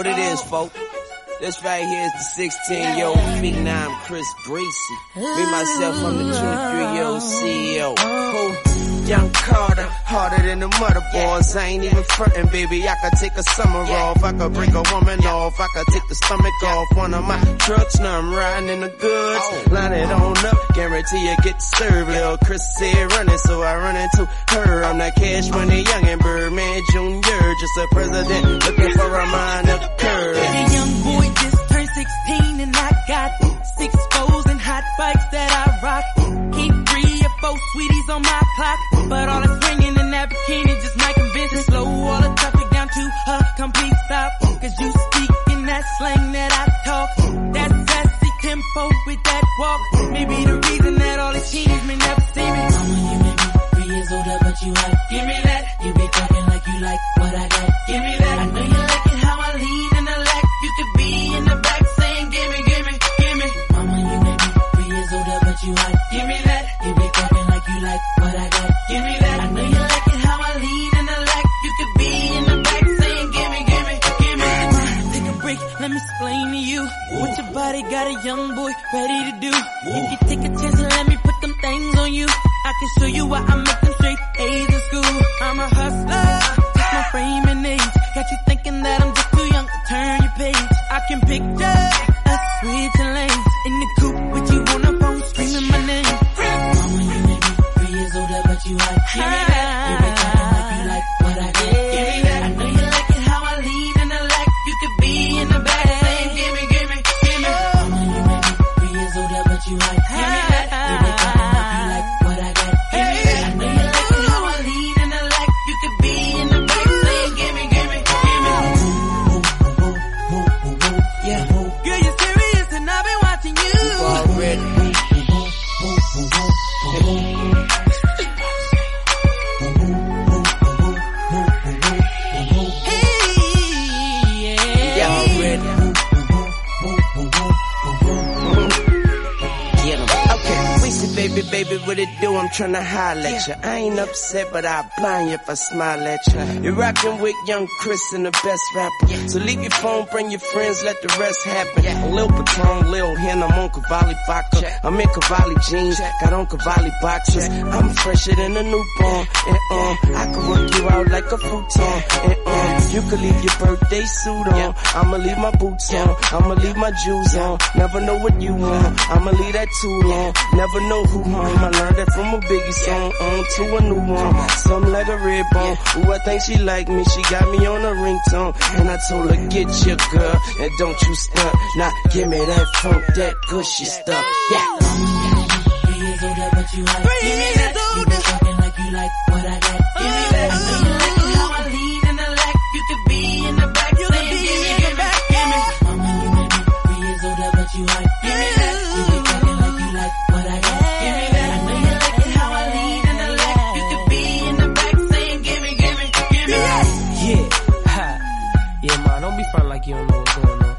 What it is, oh. folks. This right here is the 16 year old phenom Chris Breezy. Me, myself, I'm the 23 year old CEO. Oh. Young Carter, harder than the mother boys. I ain't even frontin', baby. I could take a summer off. I could break a woman off. I could take the stomach off one of my trucks. Now I'm riding in the goods. Oh. Line it on up. Guarantee you get served. Lil' Chris said running, so I run into her. I'm that cash money young and Birdman Jr. Just a president looking for a minor curve. Four sweeties on my clock, but all that's swinging in that bikini just might convince me. Slow all the traffic down to a complete stop. Cause you speak in that slang that I talk. That sassy tempo with that walk. Maybe the reason that all these teenies may never see me. Mama, you may be three years older, but you hot. Give me that. You be talking like you like what I got. Give me that. I know you like it how I lean in the lack. You could be in the back saying, gimme, gimme, gimme. Mama, you may be three years older, but you hot. Give me that. What your body got a young boy ready to do. If you take a chance and let me put them things on you, I can show you why I make Yeah. Baby, baby, what it do? I'm tryna holler at ya. I ain't upset, but I'll blind you if I smile at ya. You're rockin' with young Chris and the best rapper. So leave your phone, bring your friends, let the rest happen. Lil Patron, Lil Hen, I'm on Cavalli vodka. I'm in Cavalli jeans, got on Cavalli boxers. I'm fresher than a newborn, and um, I can work you out like a futon, and um, you could leave your birthday suit on. I'ma leave my boots on, I'ma leave my jewels on. Never know what you want, I'ma leave that too long. Never know who home. I learned that from a Biggie song, on to a new one. Something like a red bone. Ooh, I think she like me. She got me on a ringtone, and I told her get your girl and don't you stunt. Now give me that funk, that gushy stuff. Yeah. Three years older, but you hot. Three years older. You be talking like you like what I got. you don't know on.